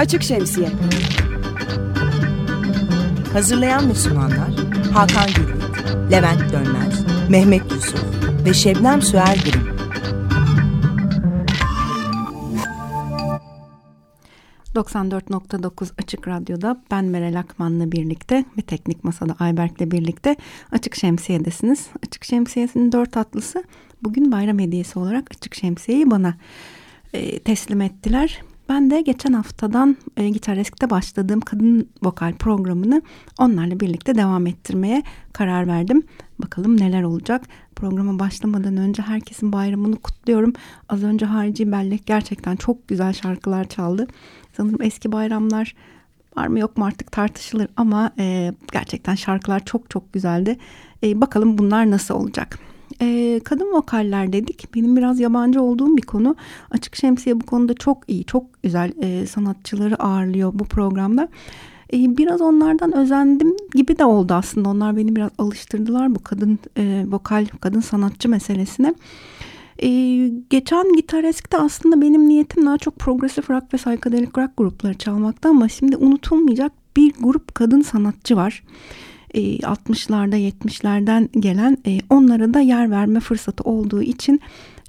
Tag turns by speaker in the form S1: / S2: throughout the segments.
S1: Açık Şemsiye
S2: Hazırlayan ve sunanlar Hakan Gürvit, Levent Dönmez, Mehmet Yusuf ve Şebnem Süer Gürüm.
S3: 94.9 Açık Radyo'da ben Meral Akman'la birlikte ve Teknik Masa'da Ayberk'le birlikte Açık Şemsiye'desiniz. Açık Şemsiye'sinin dört atlısı bugün bayram hediyesi olarak Açık Şemsiye'yi bana e, teslim ettiler. Ben de geçen haftadan e, Gitaresk'te başladığım kadın vokal programını onlarla birlikte devam ettirmeye karar verdim. Bakalım neler olacak. Programa başlamadan önce herkesin bayramını kutluyorum. Az önce Harici Bellek gerçekten çok güzel şarkılar çaldı. Sanırım eski bayramlar var mı yok mu artık tartışılır ama e, gerçekten şarkılar çok çok güzeldi. E, bakalım bunlar nasıl olacak. E, kadın vokaller dedik. Benim biraz yabancı olduğum bir konu. Açık Şemsiye bu konuda çok iyi, çok güzel e, sanatçıları ağırlıyor bu programda. E, biraz onlardan özendim gibi de oldu aslında. Onlar beni biraz alıştırdılar bu kadın e, vokal, kadın sanatçı meselesine. Ee, geçen Gitaresk'te aslında benim niyetim daha çok progresif rock ve psychedelic rock grupları çalmakta ama şimdi unutulmayacak bir grup kadın sanatçı var. Ee, 60'larda 70'lerden gelen e, onlara da yer verme fırsatı olduğu için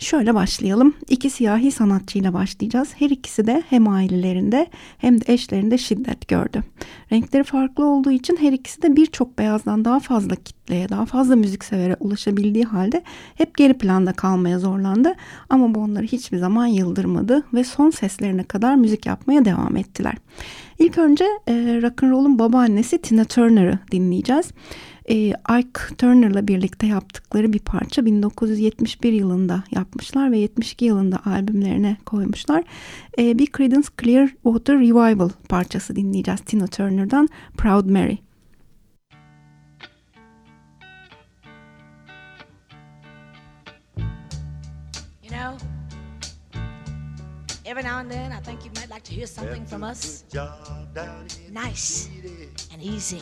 S3: Şöyle başlayalım. İki siyahi sanatçıyla başlayacağız. Her ikisi de hem ailelerinde hem de eşlerinde şiddet gördü. Renkleri farklı olduğu için her ikisi de birçok beyazdan daha fazla kitleye, daha fazla müziksevere ulaşabildiği halde hep geri planda kalmaya zorlandı. Ama bu onları hiçbir zaman yıldırmadı ve son seslerine kadar müzik yapmaya devam ettiler. İlk önce e, rock'n'roll'un babaannesi Tina Turner'ı dinleyeceğiz e, Ike Turner'la birlikte yaptıkları bir parça 1971 yılında yapmışlar ve 72 yılında albümlerine koymuşlar. E, bir Creedence Clearwater Revival parçası dinleyeceğiz Tina Turner'dan Proud Mary.
S4: You know, every now and then I think you might like to hear something from us. Nice and easy.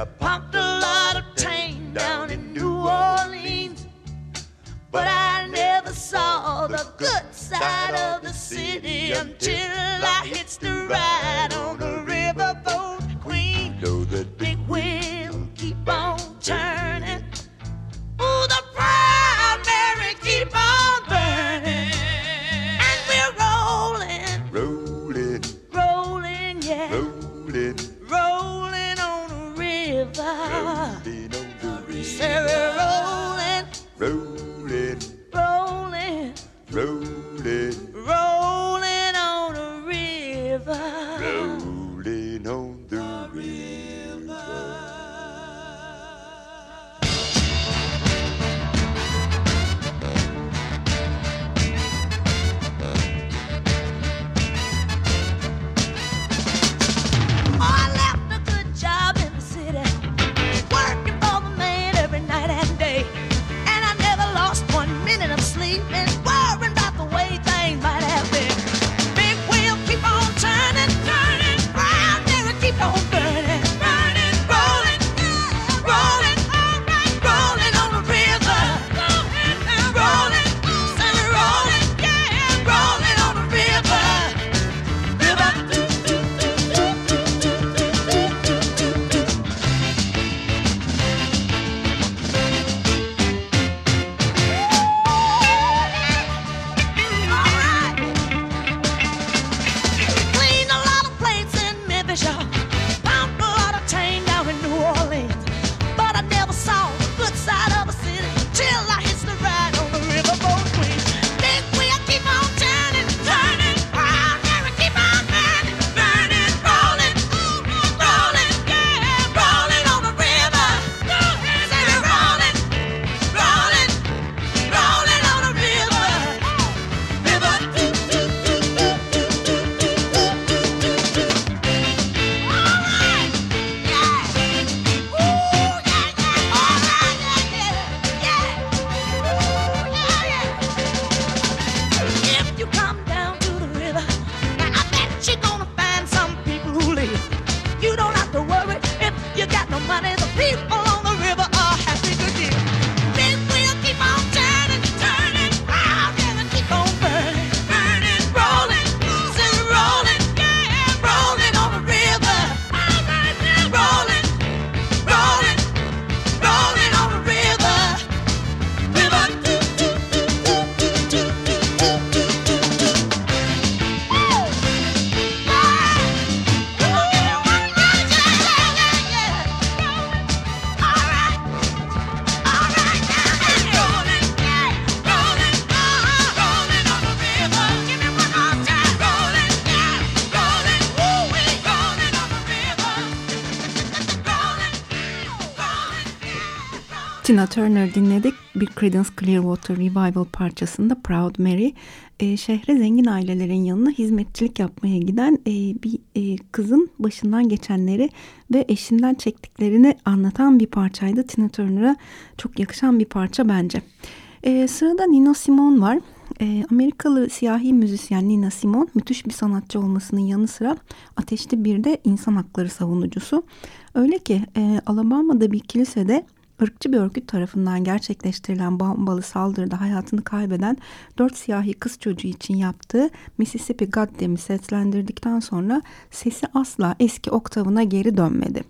S5: I
S4: pumped a lot of tang down in New Orleans. But I never saw the good side of the city until I hitched the ride
S3: Turner dinledik. Bir Creedence Clearwater Revival parçasında Proud Mary. E, şehre zengin ailelerin yanına hizmetçilik yapmaya giden e, bir e, kızın başından geçenleri ve eşinden çektiklerini anlatan bir parçaydı. Tina Turner'a çok yakışan bir parça bence. E, sırada Nina Simone var. E, Amerikalı siyahi müzisyen Nina Simone müthiş bir sanatçı olmasının yanı sıra ateşli bir de insan hakları savunucusu. Öyle ki e, Alabama'da bir kilisede ırkçı bir örgüt tarafından gerçekleştirilen bombalı saldırıda hayatını kaybeden dört siyahi kız çocuğu için yaptığı Mississippi Goddamn'i seslendirdikten sonra sesi asla eski oktavına geri dönmedi.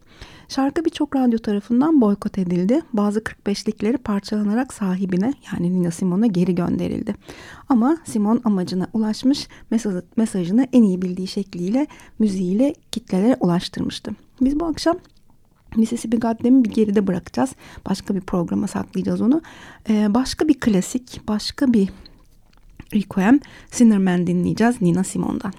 S3: Şarkı birçok radyo tarafından boykot edildi. Bazı 45'likleri parçalanarak sahibine yani Nina Simone'a geri gönderildi. Ama Simon amacına ulaşmış mesajını en iyi bildiği şekliyle müziğiyle kitlelere ulaştırmıştı. Biz bu akşam Mississippi Goddamn'i bir geride bırakacağız. Başka bir programa saklayacağız onu. Ee, başka bir klasik, başka bir Requiem, Sinnerman dinleyeceğiz Nina Simone'dan.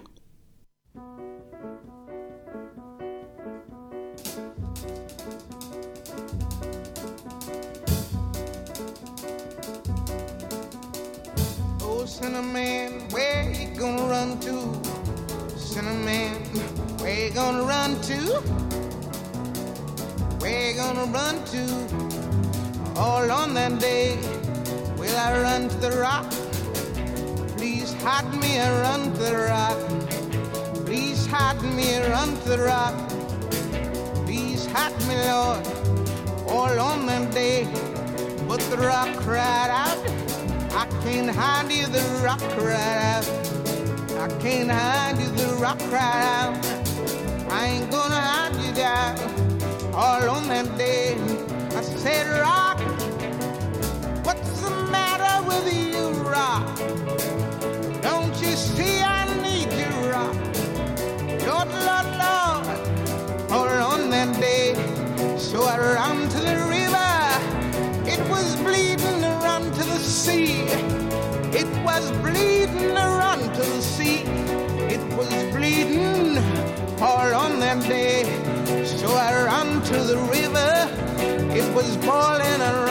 S1: Oh, Cinnamon, where you gonna run to? Cinnamon, where you gonna run to? Where you gonna run to? All on that day, will I run to the rock? Please hide me and run to the rock. Please hide me and run to the rock. Please hide me, Lord, all on that day. But the rock cried out, I can't hide you, the rock cried out. I can't hide you, the rock cried out. I ain't gonna hide you down all on that day. I said, to the river. It was boiling. I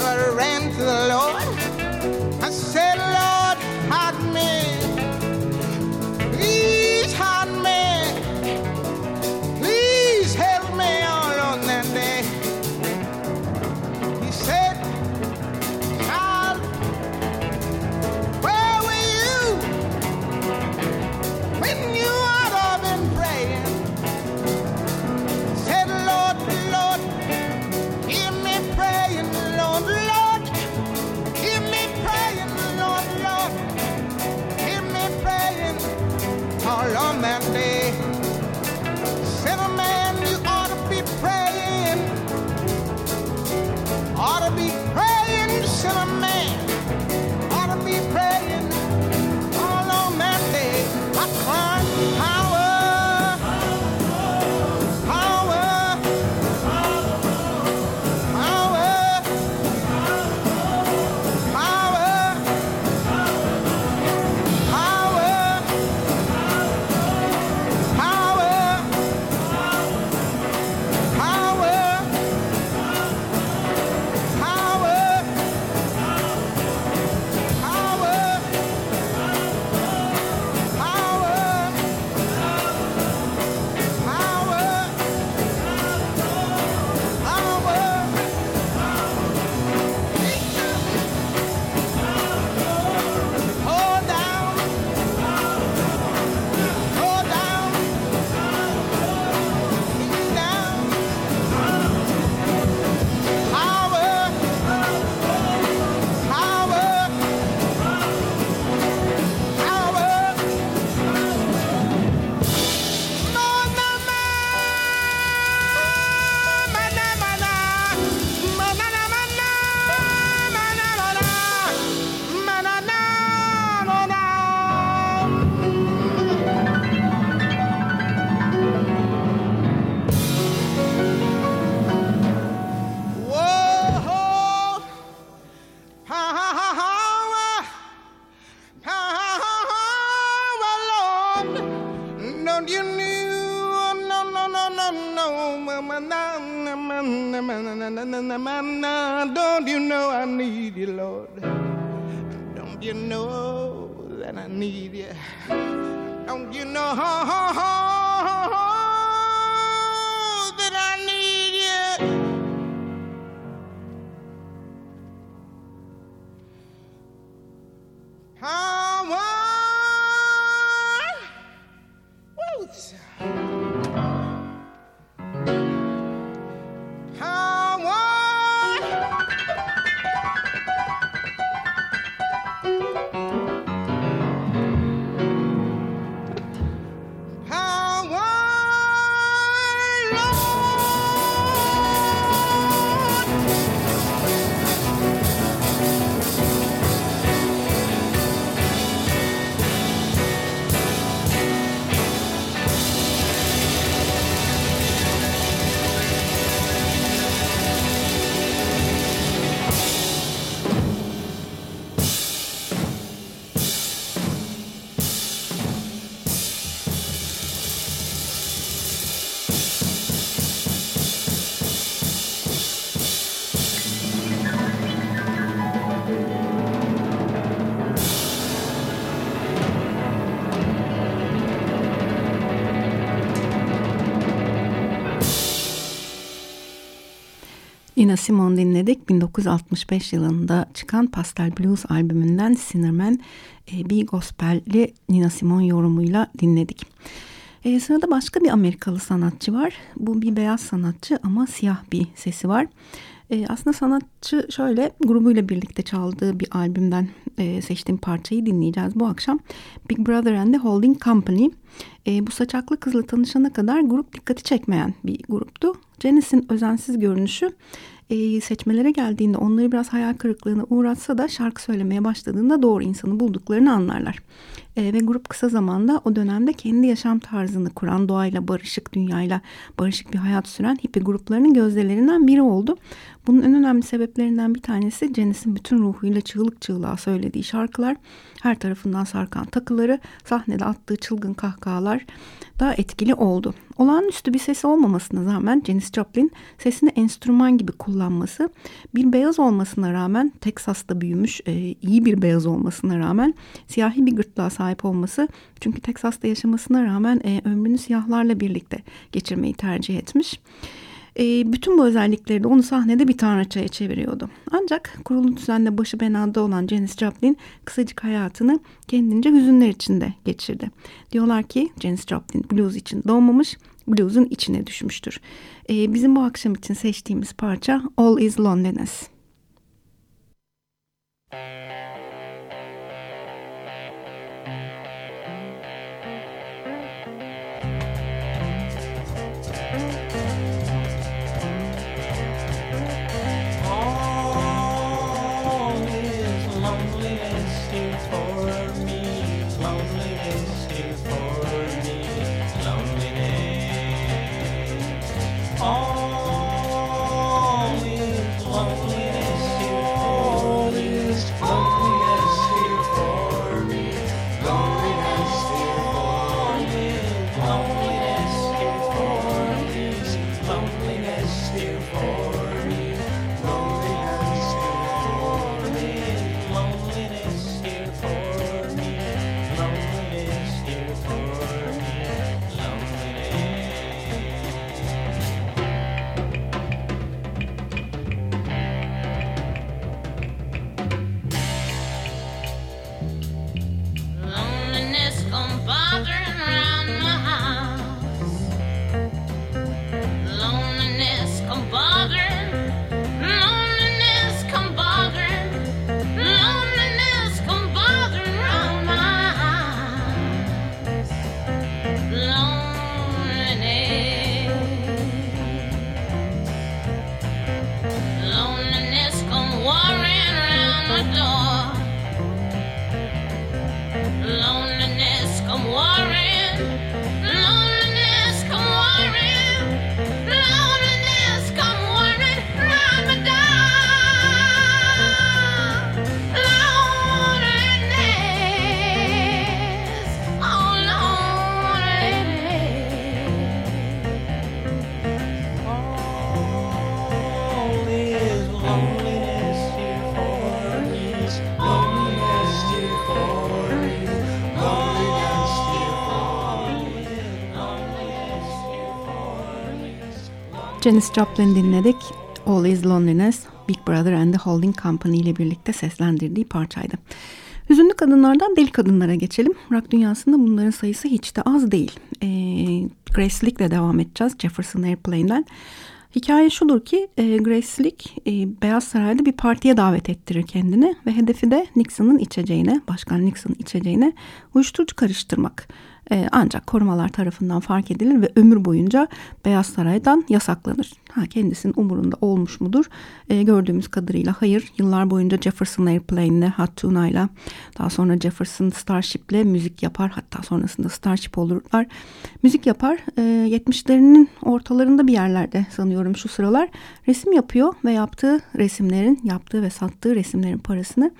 S1: sure ran to the
S3: Nina Simone dinledik. 1965 yılında çıkan Pastel Blues albümünden Sinirmen e, bir gospelli Nina Simone yorumuyla dinledik. E, sırada başka bir Amerikalı sanatçı var. Bu bir beyaz sanatçı ama siyah bir sesi var. Ee, aslında sanatçı şöyle grubuyla birlikte çaldığı bir albümden e, seçtiğim parçayı dinleyeceğiz bu akşam. Big Brother and the Holding Company. E, bu saçaklı kızla tanışana kadar grup dikkati çekmeyen bir gruptu. Janice'in özensiz görünüşü e, seçmelere geldiğinde onları biraz hayal kırıklığına uğratsa da şarkı söylemeye başladığında doğru insanı bulduklarını anlarlar. E, ve grup kısa zamanda o dönemde kendi yaşam tarzını kuran doğayla barışık dünyayla barışık bir hayat süren hippie gruplarının gözdelerinden biri oldu. Bunun en önemli sebeplerinden bir tanesi Janis'in bütün ruhuyla çığlık çığlığa söylediği şarkılar, her tarafından sarkan takıları, sahnede attığı çılgın kahkahalar da etkili oldu. Olağanüstü bir sesi olmamasına rağmen Janis Joplin sesini enstrüman gibi kullanması, bir beyaz olmasına rağmen Teksas'ta büyümüş e, iyi bir beyaz olmasına rağmen siyahi bir gırtlağa sahip olması çünkü Teksas'ta yaşamasına rağmen e, ömrünü siyahlarla birlikte geçirmeyi tercih etmiş. E, bütün bu özellikleri de onu sahnede bir tanrıçaya çeviriyordu. Ancak kurulu düzenle başı benada olan Janis Joplin kısacık hayatını kendince hüzünler içinde geçirdi. Diyorlar ki Janis Joplin blues için doğmamış, blues'un içine düşmüştür. E, bizim bu akşam için seçtiğimiz parça All Is Loneliness. Janis Joplin dinledik. All Is Loneliness, Big Brother and the Holding Company ile birlikte seslendirdiği parçaydı. Hüzünlü kadınlardan deli kadınlara geçelim. Rock dünyasında bunların sayısı hiç de az değil. Ee, Grace Slick ile devam edeceğiz Jefferson Airplane'den. Hikaye şudur ki e, Grace Slick e, Beyaz Saray'da bir partiye davet ettirir kendini ve hedefi de Nixon'ın içeceğine, Başkan Nixon'ın içeceğine uyuşturucu karıştırmak. E, ancak korumalar tarafından fark edilir ve ömür boyunca Beyaz Saray'dan yasaklanır. Ha, kendisinin umurunda olmuş mudur? E, gördüğümüz kadarıyla hayır. Yıllar boyunca Jefferson Airplane'le, Hot Tuna'yla, daha sonra Jefferson Starship'le müzik yapar. Hatta sonrasında Starship olurlar. Müzik yapar. E, 70'lerinin ortalarında bir yerlerde sanıyorum şu sıralar resim yapıyor ve yaptığı resimlerin, yaptığı ve sattığı resimlerin parasını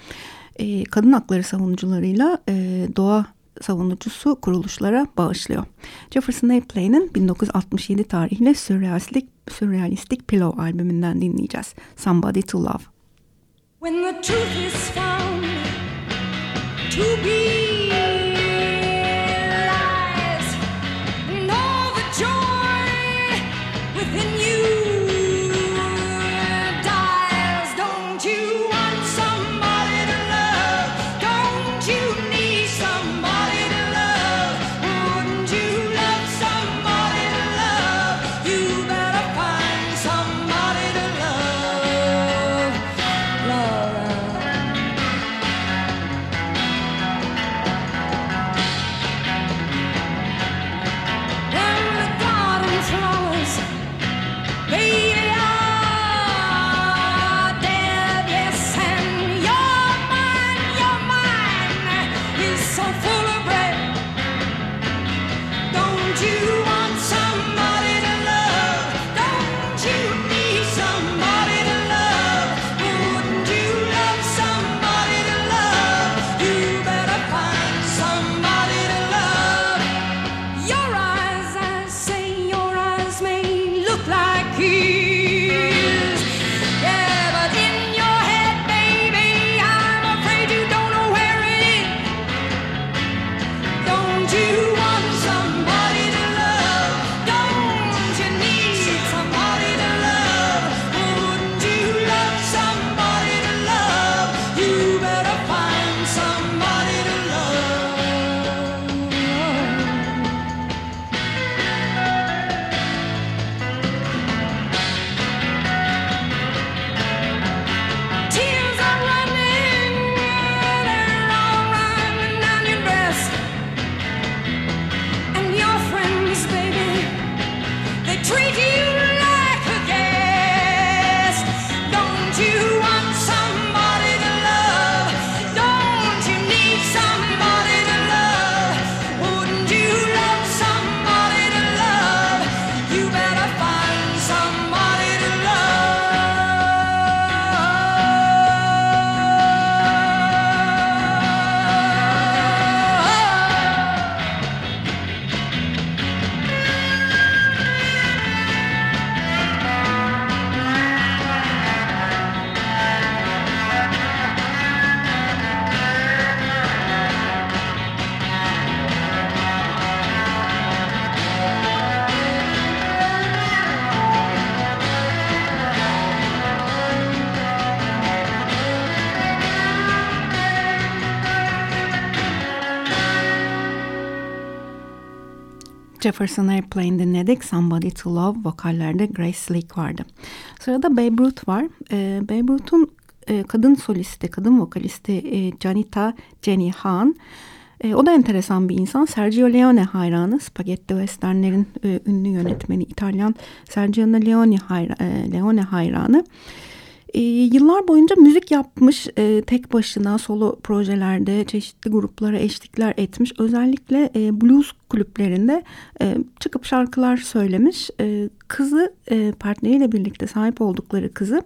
S3: e, kadın hakları savunucularıyla e, doğa savunucusu kuruluşlara bağışlıyor. Jefferson Airplane'in 1967 tarihli sürrealistik, sürrealistik Pillow albümünden dinleyeceğiz. Somebody to Love. When the truth is found to be Jefferson Airplane dinledik. Somebody to Love vokallerde Grace Slick vardı. Sırada Babe Ruth var. E, Babe Ruth'un e, kadın solisti, kadın vokalisti e, Janita Jenny Han. E, o da enteresan bir insan. Sergio Leone hayranı. Spaghetti Western'lerin e, ünlü yönetmeni İtalyan Sergio Leone, hayra, e, Leone hayranı. Yıllar boyunca müzik yapmış e, tek başına solo projelerde çeşitli gruplara eşlikler etmiş. Özellikle e, blues kulüplerinde e, çıkıp şarkılar söylemiş. E, kızı e, partneriyle birlikte sahip oldukları kızı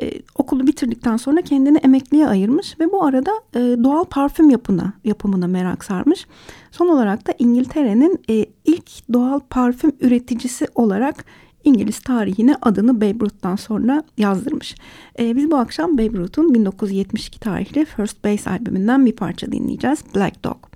S3: e, okulu bitirdikten sonra kendini emekliye ayırmış ve bu arada e, doğal parfüm yapına, yapımına merak sarmış. Son olarak da İngiltere'nin e, ilk doğal parfüm üreticisi olarak İngiliz tarihine adını Babe Ruth'tan sonra yazdırmış. E, biz bu akşam Babe Ruth'un 1972 tarihli First Base albümünden bir parça dinleyeceğiz. Black. Dog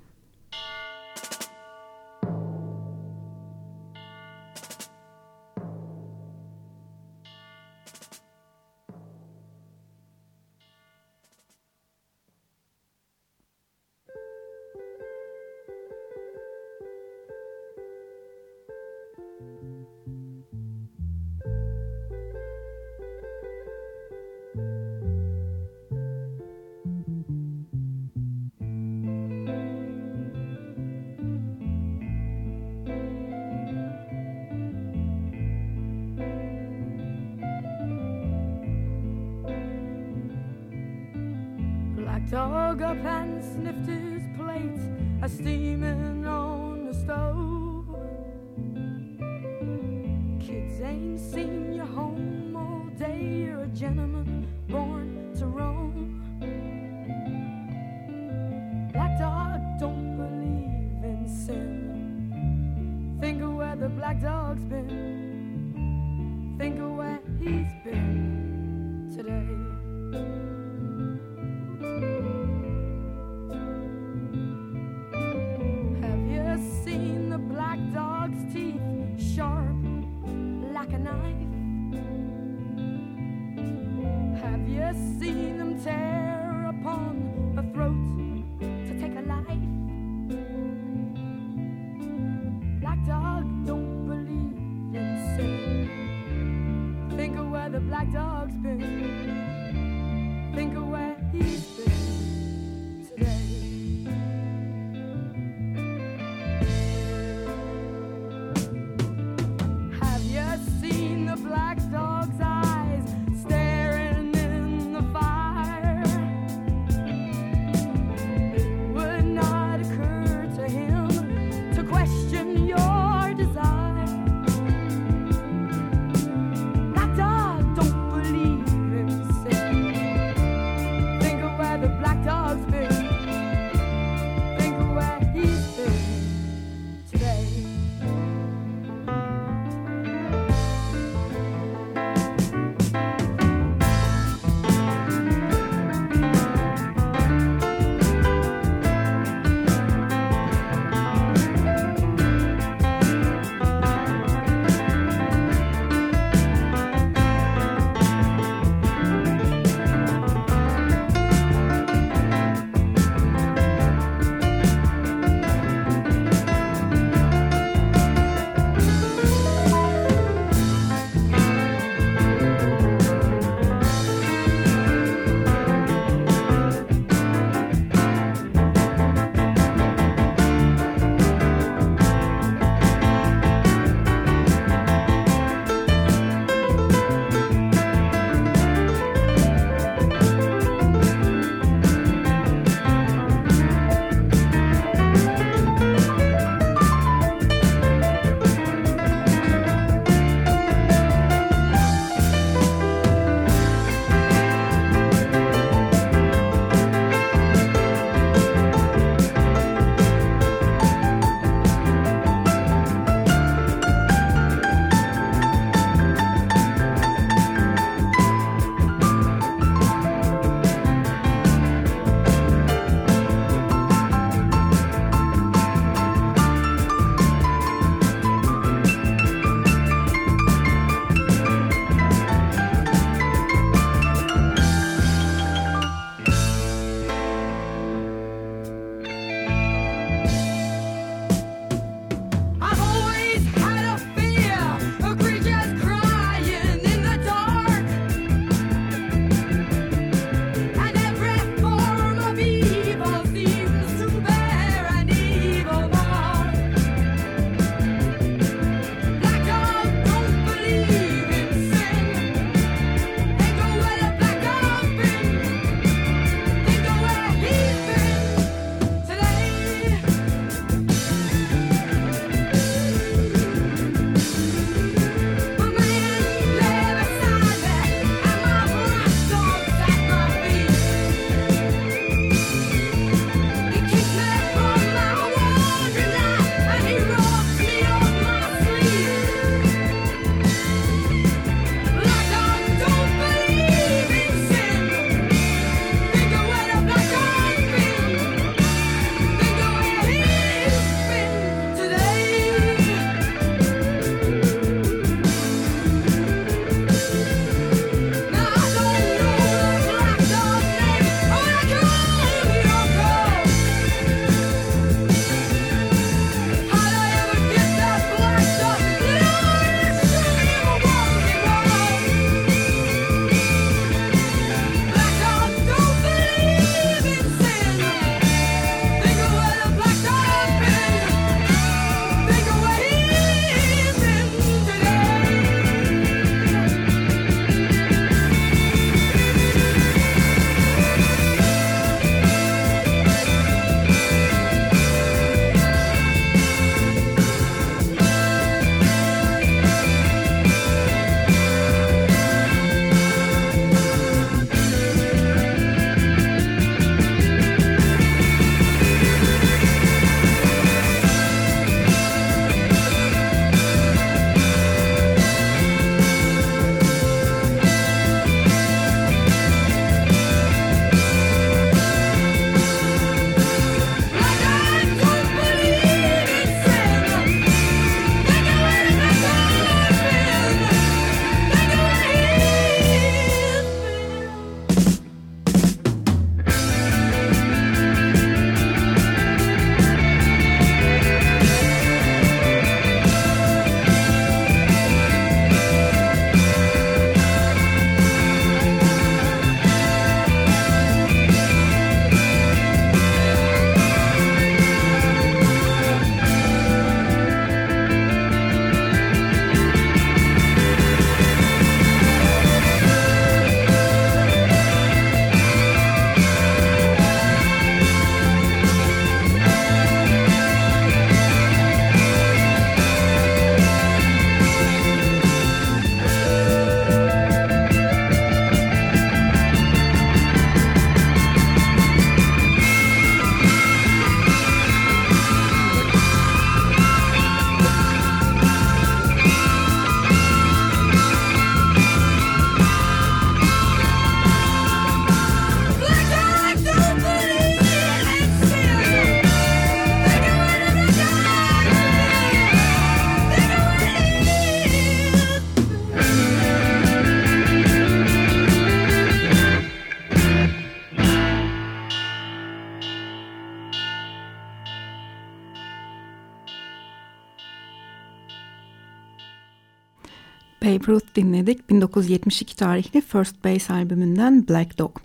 S3: dinledik. 1972 tarihli First Base albümünden Black Dog.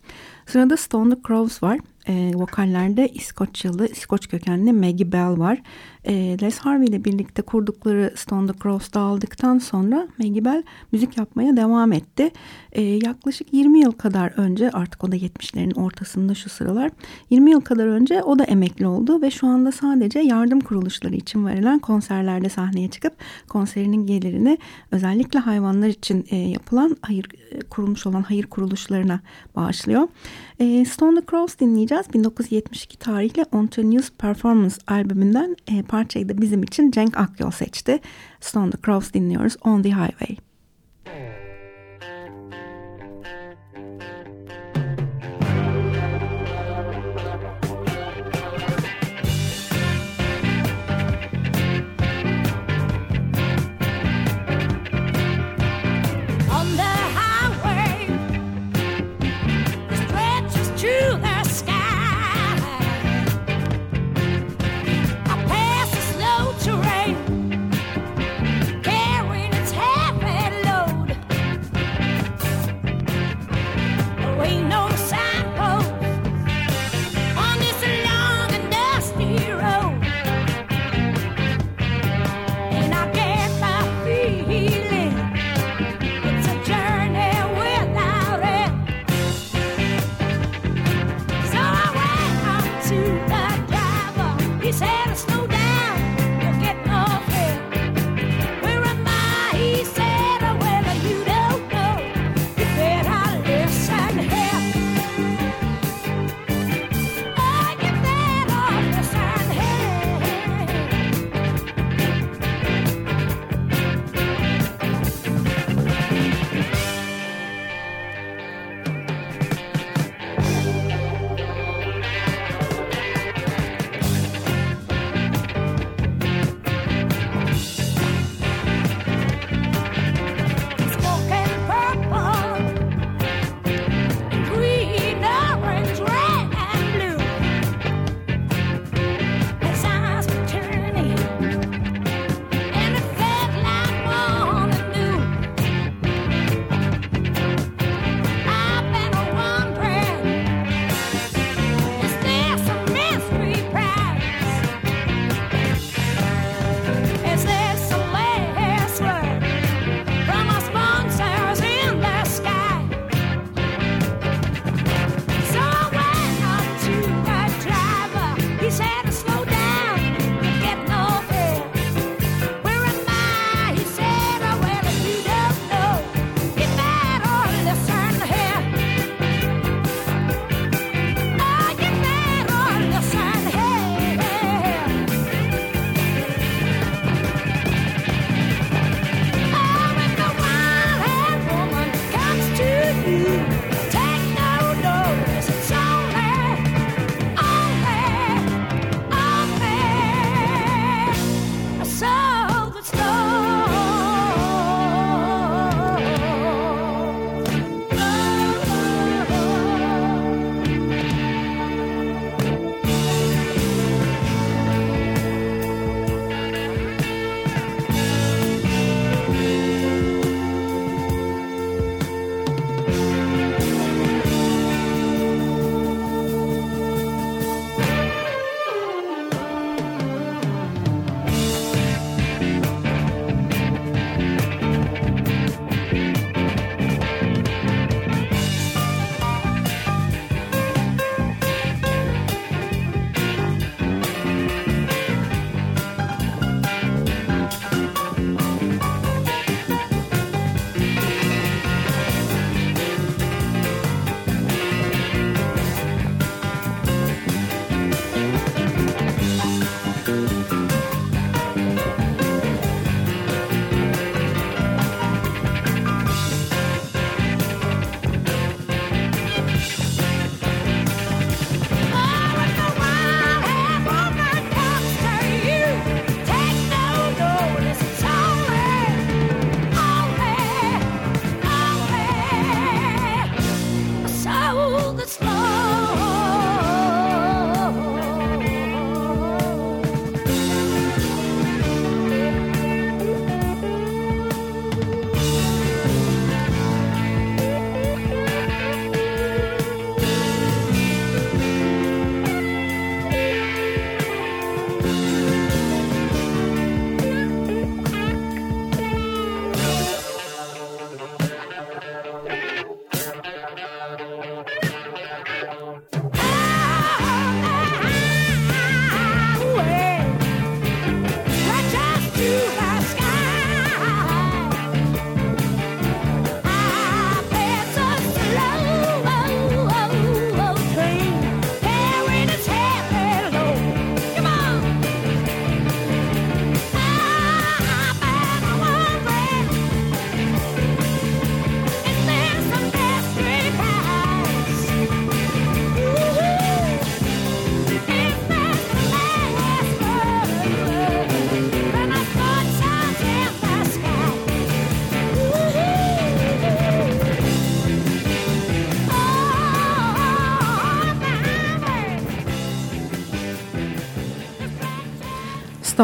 S3: Sırada Stone the Crows var. E, vokallerde İskoçyalı, İskoç kökenli Maggie Bell var. E, Les Harvey ile birlikte kurdukları Stone the Crows dağıldıktan sonra Maggie Bell müzik yapmaya devam etti. E, yaklaşık 20 yıl kadar önce artık o da 70'lerin ortasında şu sıralar 20 yıl kadar önce o da emekli oldu ve şu anda sadece yardım kuruluşları için verilen konserlerde sahneye çıkıp konserinin gelirini özellikle hayvanlar için e, yapılan hayır e, kurulmuş olan hayır kuruluşlarına bağışlıyor. E, Stone the Crows dinleyeceğiz. 1972 tarihli Ontonious Performance albümünden e, parçayı da bizim için Cenk Akyol seçti. Stone the Crows dinliyoruz On the Highway.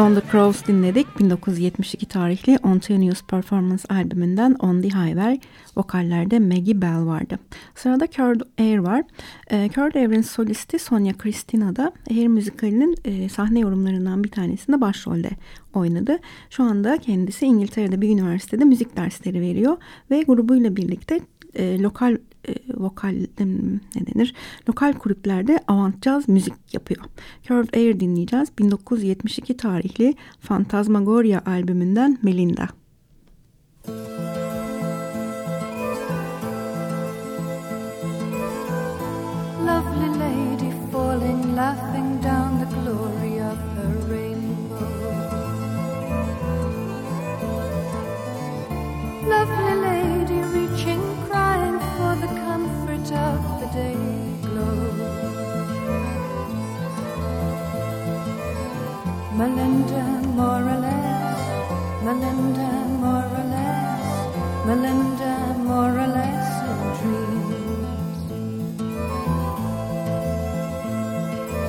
S3: Stone the Crows dinledik. 1972 tarihli Ontainious Performance albümünden On the Highway. Vokallerde Maggie Bell vardı. Sırada Curd Air var. E, Curd Air'in solisti Sonia Christina da Air müzikalinin e, sahne yorumlarından bir tanesinde başrolde oynadı. Şu anda kendisi İngiltere'de bir üniversitede müzik dersleri veriyor ve grubuyla birlikte e, lokal e, vokal ne denir lokal kulüplerde avant müzik yapıyor. Curved Air dinleyeceğiz. 1972 tarihli Fantasmagoria albümünden Melinda.
S6: Lovely more or less, Melinda, more or less, Melinda, more or less in dreams.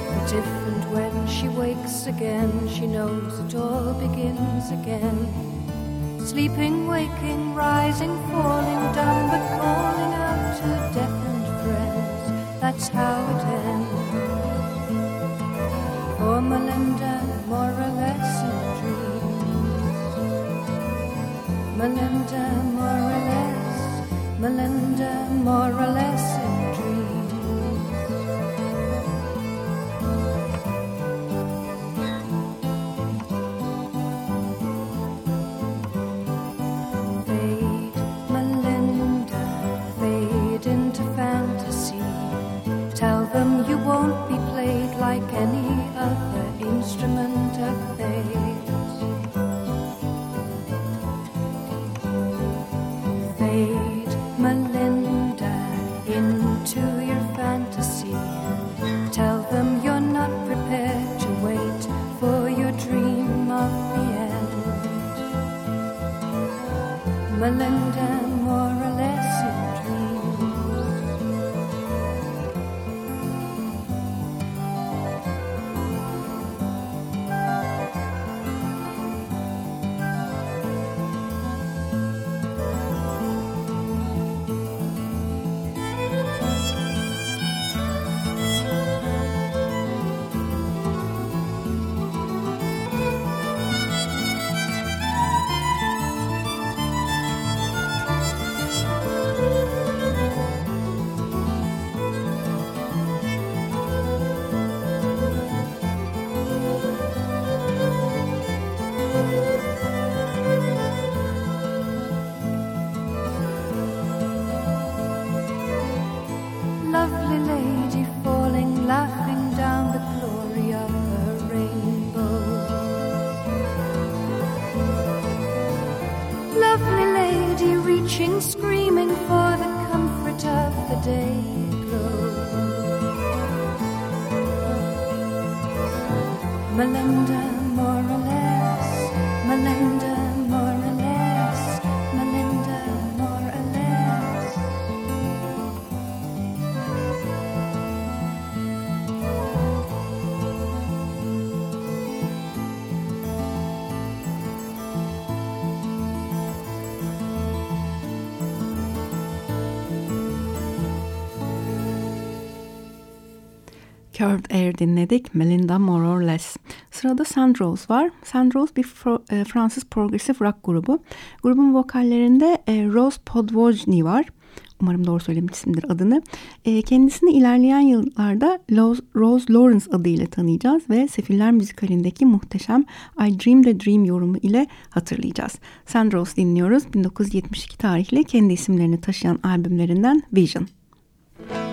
S6: But different when she wakes again, she knows it all begins again. Sleeping, waking, rising, falling down, but calling out to deafened friends. That's how it ends. For Melinda, more Melinda, more or less. Melinda, more or less in dreams. Fade, Melinda, fade into fantasy. Tell them you won't be played like any other instrument of theirs.
S3: Curved Air dinledik. Melinda More or Less. Sırada Sandrose var. Sandrose bir e, Fransız progresif rock grubu. Grubun vokallerinde e, Rose Podvojny var. Umarım doğru söylemişimdir adını. E, kendisini ilerleyen yıllarda Rose Lawrence adıyla tanıyacağız ve Sefiller müzikalindeki muhteşem I Dreamed a Dream yorumu ile hatırlayacağız. Sandrose dinliyoruz. 1972 tarihli kendi isimlerini taşıyan albümlerinden Vision.
S6: Dream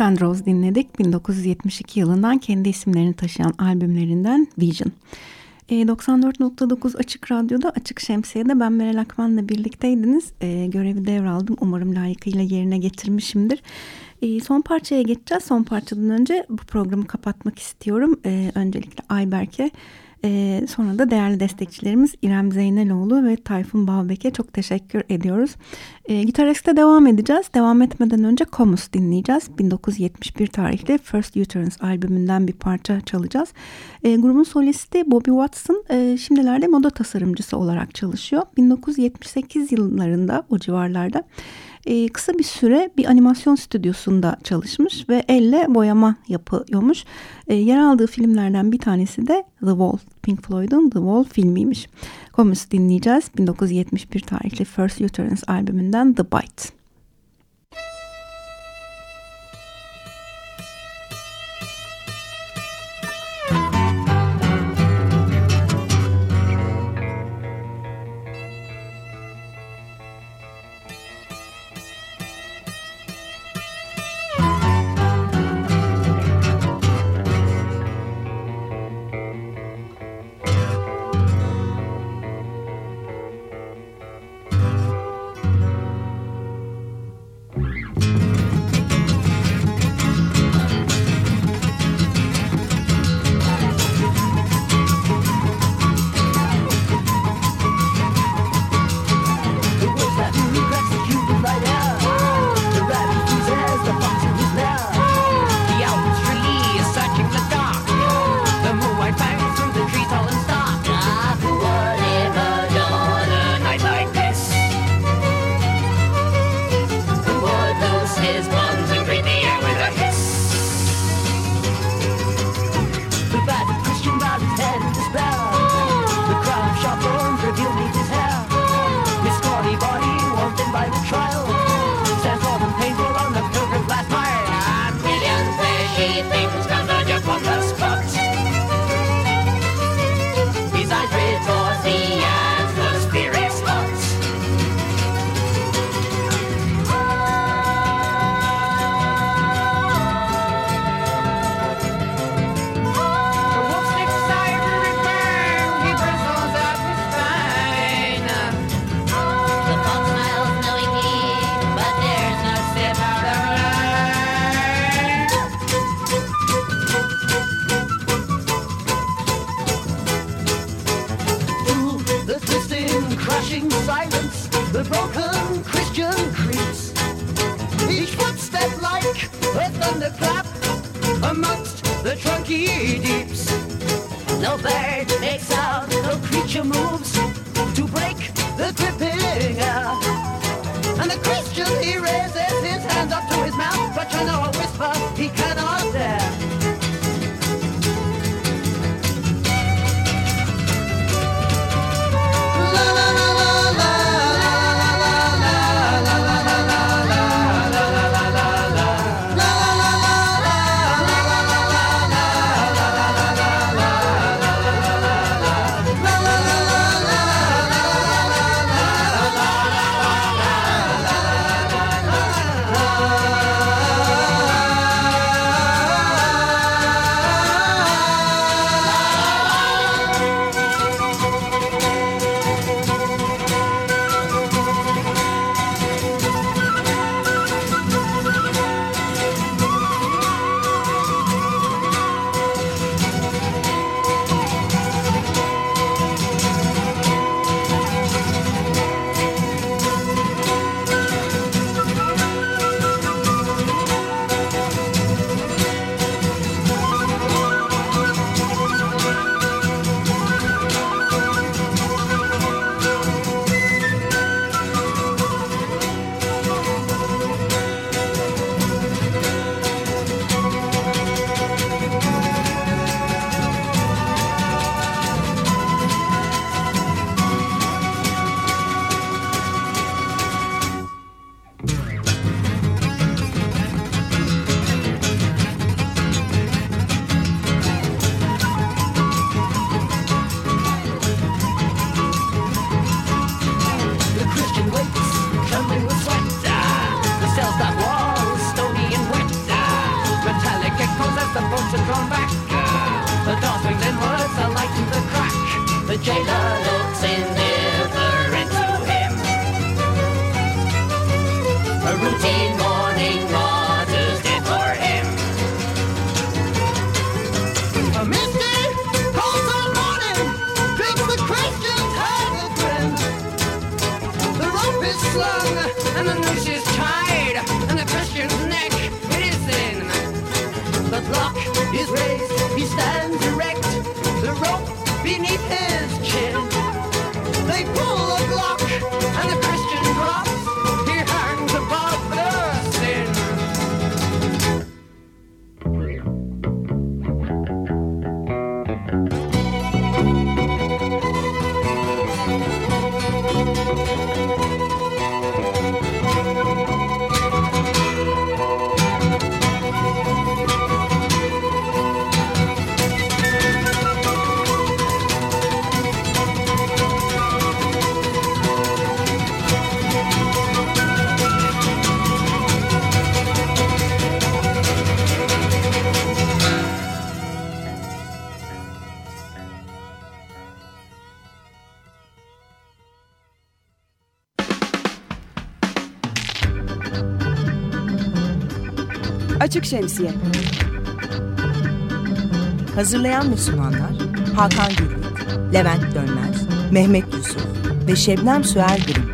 S7: Guns
S3: N' dinledik. 1972 yılından kendi isimlerini taşıyan albümlerinden Vision. E, 94.9 Açık Radyo'da Açık Şemsiye'de ben Meral Akman'la birlikteydiniz. E, görevi devraldım. Umarım layıkıyla yerine getirmişimdir. E, son parçaya geçeceğiz. Son parçadan önce bu programı kapatmak istiyorum. Öncelikle Ayberk'e
S8: e, sonra da değerli destekçilerimiz İrem Zeyneloğlu ve Tayfun Balbek'e çok teşekkür ediyoruz. E, Gitarist'e devam edeceğiz. Devam etmeden önce Comus dinleyeceğiz. 1971 tarihli First Uterance albümünden bir parça çalacağız. E, grubun solisti Bobby Watson e, şimdilerde moda tasarımcısı olarak çalışıyor. 1978 yıllarında o civarlarda e, kısa bir süre bir animasyon stüdyosunda çalışmış ve elle boyama yapıyormuş. E, yer aldığı filmlerden bir tanesi de The Wall, Pink Floyd'un The Wall filmiymiş. Comus dinleyeceğiz 1971 tarihli First Uterance albümünden The Bite.
S2: yeah. Şemsiye. Hazırlayan ve Hakan Gürvit, Levent Dönmez, Mehmet Yusuf ve Şebnem Süer Gürüm